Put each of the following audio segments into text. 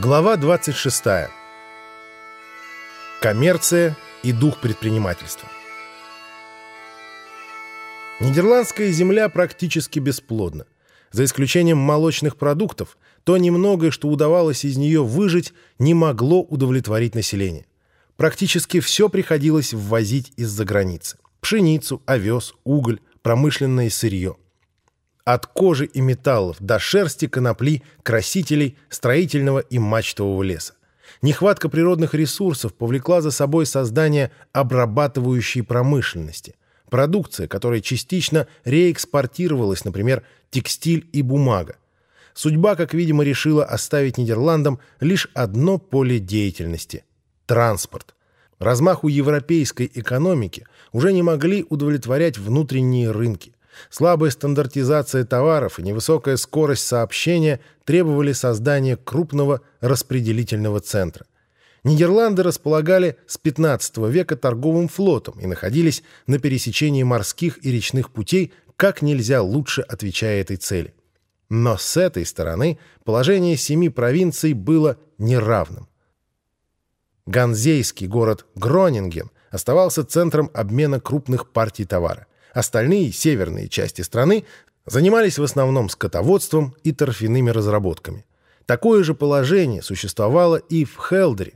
Глава 26. Коммерция и дух предпринимательства. Нидерландская земля практически бесплодна. За исключением молочных продуктов, то немногое, что удавалось из нее выжить, не могло удовлетворить население. Практически все приходилось ввозить из-за границы. Пшеницу, овес, уголь, промышленное сырье – от кожи и металлов до шерсти, конопли, красителей, строительного и мачтового леса. Нехватка природных ресурсов повлекла за собой создание обрабатывающей промышленности. Продукция, которая частично реэкспортировалась, например, текстиль и бумага. Судьба, как видимо, решила оставить Нидерландам лишь одно поле деятельности – транспорт. Размаху европейской экономики уже не могли удовлетворять внутренние рынки. Слабая стандартизация товаров и невысокая скорость сообщения требовали создания крупного распределительного центра. Нидерланды располагали с 15 века торговым флотом и находились на пересечении морских и речных путей как нельзя лучше отвечая этой цели. Но с этой стороны положение семи провинций было неравным. Ганзейский город Гронинген оставался центром обмена крупных партий товара. Остальные северные части страны занимались в основном скотоводством и торфяными разработками. Такое же положение существовало и в Хелдере.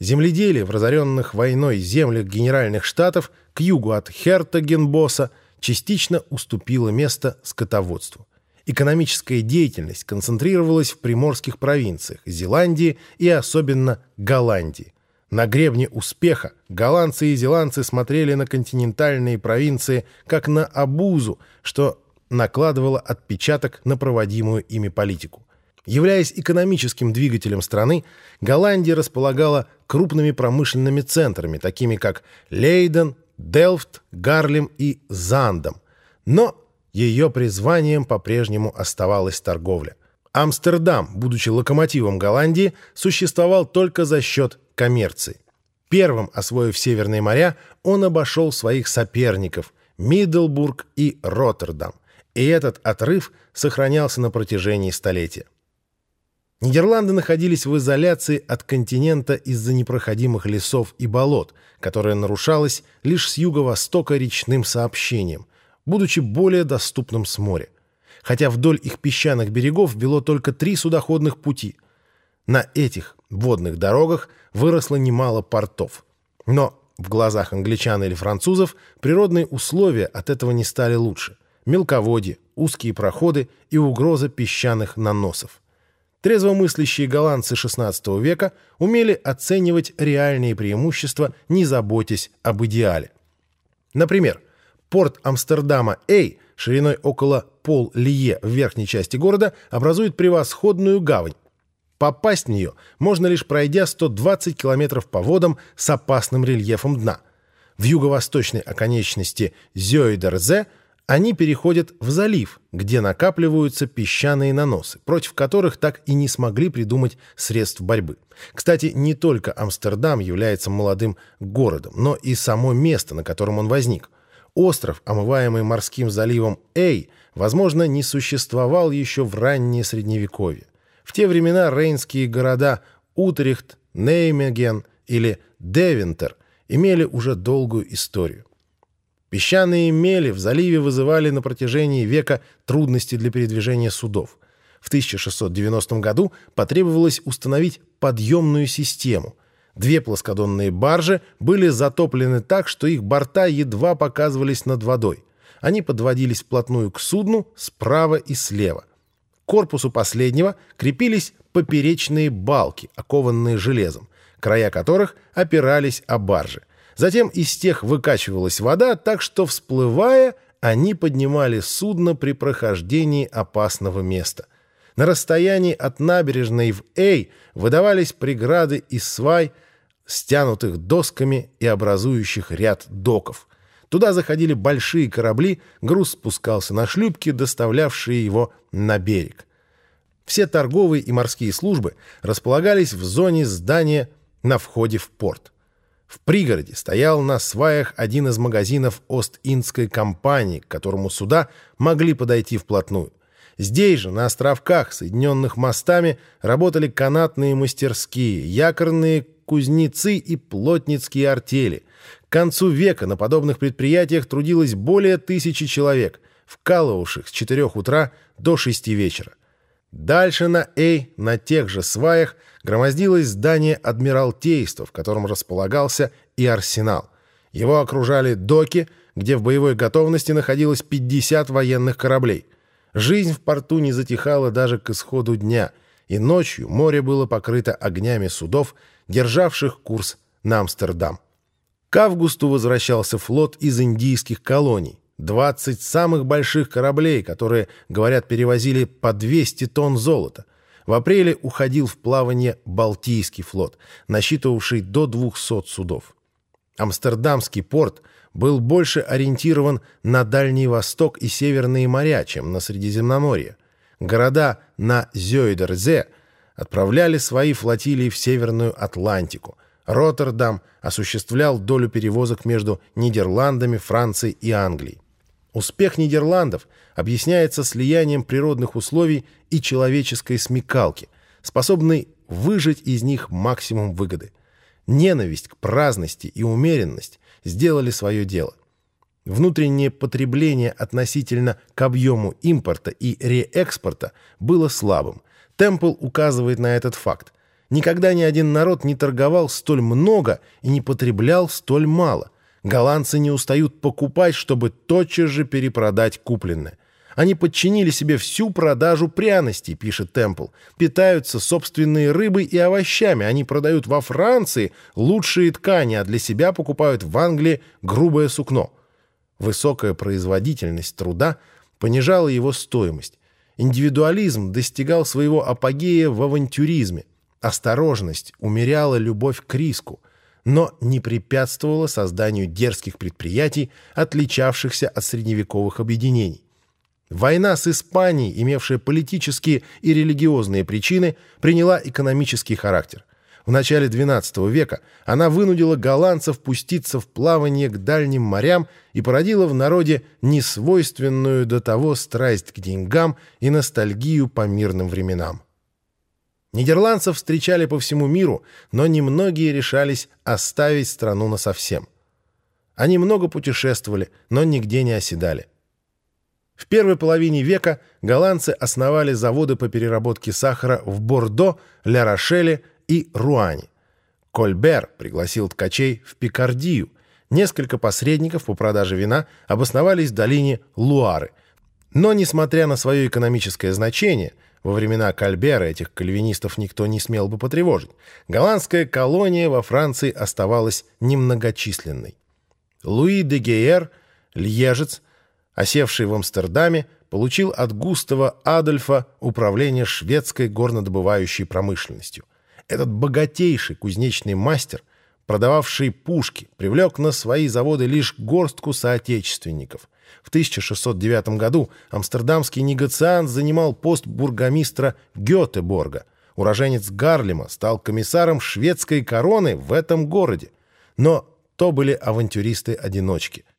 Земледелие в разоренных войной землях генеральных штатов к югу от Хертагенбоса частично уступило место скотоводству. Экономическая деятельность концентрировалась в приморских провинциях Зеландии и особенно Голландии. На гребне успеха голландцы и зеландцы смотрели на континентальные провинции как на обузу, что накладывало отпечаток на проводимую ими политику. Являясь экономическим двигателем страны, Голландия располагала крупными промышленными центрами, такими как Лейден, Делфт, Гарлем и Зандом. Но ее призванием по-прежнему оставалась торговля. Амстердам, будучи локомотивом Голландии, существовал только за счет коммерции. Первым освоив Северные моря, он обошел своих соперников – Миддлбург и Роттердам, и этот отрыв сохранялся на протяжении столетия. Нидерланды находились в изоляции от континента из-за непроходимых лесов и болот, которое нарушалось лишь с юго-востока речным сообщением, будучи более доступным с моря. Хотя вдоль их песчаных берегов вело только три судоходных пути. На этих водных дорогах выросло немало портов. Но в глазах англичан или французов природные условия от этого не стали лучше. Мелководье, узкие проходы и угроза песчаных наносов. Трезвомыслящие голландцы XVI века умели оценивать реальные преимущества, не заботясь об идеале. Например, порт Амстердама Эй шириной около пол-лие в верхней части города образует превосходную гавань, Попасть в нее можно лишь пройдя 120 километров по водам с опасным рельефом дна. В юго-восточной оконечности Зёйдерзе они переходят в залив, где накапливаются песчаные наносы, против которых так и не смогли придумать средств борьбы. Кстати, не только Амстердам является молодым городом, но и само место, на котором он возник. Остров, омываемый морским заливом Эй, возможно, не существовал еще в раннее Средневековье. В те времена рейнские города Утрехт, Неймеген или Девинтер имели уже долгую историю. Песчаные мели в заливе вызывали на протяжении века трудности для передвижения судов. В 1690 году потребовалось установить подъемную систему. Две плоскодонные баржи были затоплены так, что их борта едва показывались над водой. Они подводились вплотную к судну справа и слева корпусу последнего крепились поперечные балки, окованные железом, края которых опирались о баржи. Затем из тех выкачивалась вода, так что, всплывая, они поднимали судно при прохождении опасного места. На расстоянии от набережной в Эй выдавались преграды из свай, стянутых досками и образующих ряд доков. Туда заходили большие корабли, груз спускался на шлюпки, доставлявшие его на берег. Все торговые и морские службы располагались в зоне здания на входе в порт. В пригороде стоял на сваях один из магазинов Ост-Индской компании, к которому суда могли подойти вплотную. Здесь же, на островках, соединенных мостами, работали канатные мастерские, якорные кузнецы и плотницкие артели. К концу века на подобных предприятиях трудилось более тысячи человек, вкалывавших с 4 утра до 6 вечера. Дальше на Эй, на тех же сваях, громоздилось здание Адмиралтейства, в котором располагался и арсенал. Его окружали доки, где в боевой готовности находилось 50 военных кораблей. Жизнь в порту не затихала даже к исходу дня, и ночью море было покрыто огнями судов, державших курс на Амстердам. К августу возвращался флот из индийских колоний. 20 самых больших кораблей, которые, говорят, перевозили по 200 тонн золота. В апреле уходил в плавание Балтийский флот, насчитывавший до 200 судов. Амстердамский порт был больше ориентирован на Дальний Восток и Северные моря, чем на Средиземноморье. Города на Зёйдерзе отправляли свои флотилии в Северную Атлантику – Роттердам осуществлял долю перевозок между Нидерландами, Францией и Англией. Успех Нидерландов объясняется слиянием природных условий и человеческой смекалки, способной выжать из них максимум выгоды. Ненависть к праздности и умеренность сделали свое дело. Внутреннее потребление относительно к объему импорта и реэкспорта было слабым. Темпл указывает на этот факт. Никогда ни один народ не торговал столь много и не потреблял столь мало. Голландцы не устают покупать, чтобы тотчас же перепродать купленное. Они подчинили себе всю продажу пряностей, пишет Темпл. Питаются собственной рыбой и овощами. Они продают во Франции лучшие ткани, а для себя покупают в Англии грубое сукно. Высокая производительность труда понижала его стоимость. Индивидуализм достигал своего апогея в авантюризме. Осторожность умеряла любовь к риску, но не препятствовала созданию дерзких предприятий, отличавшихся от средневековых объединений. Война с Испанией, имевшая политические и религиозные причины, приняла экономический характер. В начале XII века она вынудила голландцев пуститься в плавание к дальним морям и породила в народе несвойственную до того страсть к деньгам и ностальгию по мирным временам. Нидерландцев встречали по всему миру, но немногие решались оставить страну насовсем. Они много путешествовали, но нигде не оседали. В первой половине века голландцы основали заводы по переработке сахара в Бордо, Ля-Рошеле и Руане. Кольбер пригласил ткачей в Пикардию. Несколько посредников по продаже вина обосновались в долине Луары. Но, несмотря на свое экономическое значение – во времена Кальбера этих кальвинистов никто не смел бы потревожить. Голландская колония во Франции оставалась немногочисленной. Луи де Гейер, льежец, осевший в Амстердаме, получил от Густава Адольфа управление шведской горнодобывающей промышленностью. Этот богатейший кузнечный мастер, продававший пушки, привлек на свои заводы лишь горстку соотечественников – в 1609 году амстердамский негациант занимал пост бургомистра Гетеборга. Уроженец Гарлема стал комиссаром шведской короны в этом городе. Но то были авантюристы-одиночки –